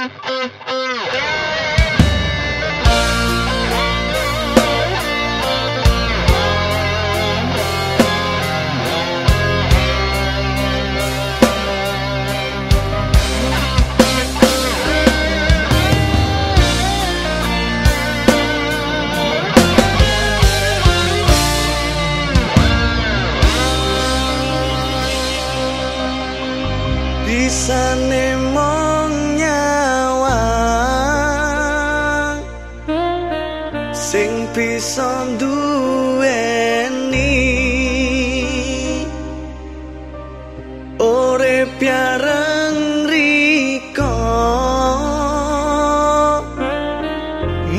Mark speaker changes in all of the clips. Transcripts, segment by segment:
Speaker 1: Mm-hmm. Ore piareng riko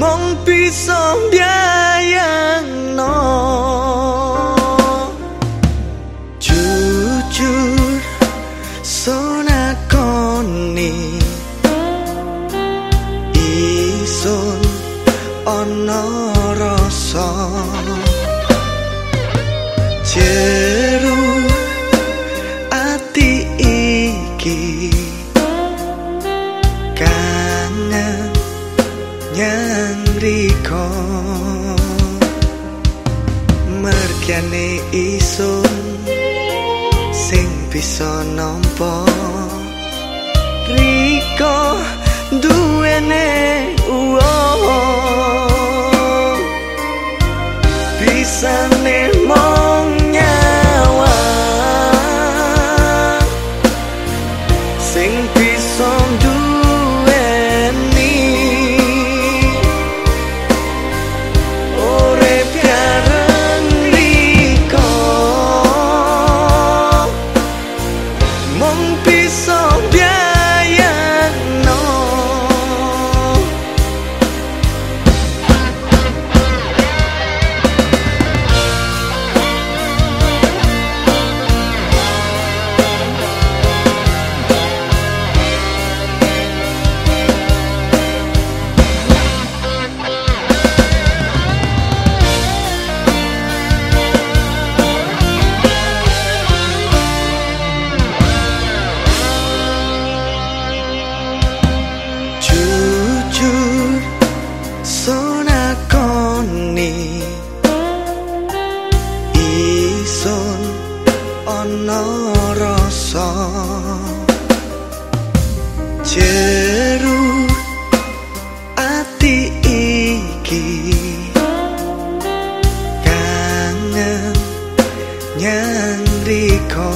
Speaker 1: mong bisa biayang no jujur sonakoni. Isun ana rasa. Jeru merkiane isun sing bisa nampa. Riko rasa. Jeru ati iki kangen nyang riko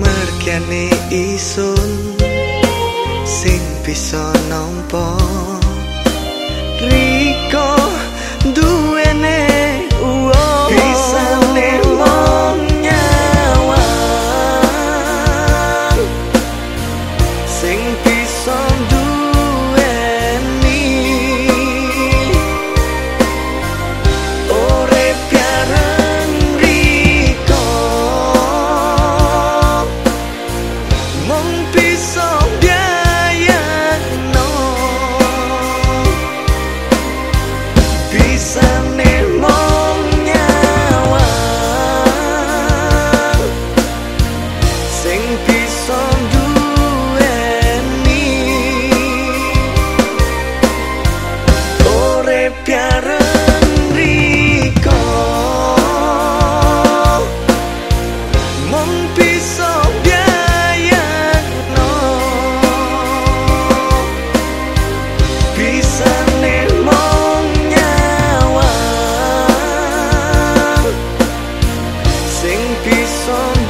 Speaker 1: merkiane isun sing bisa nampa peace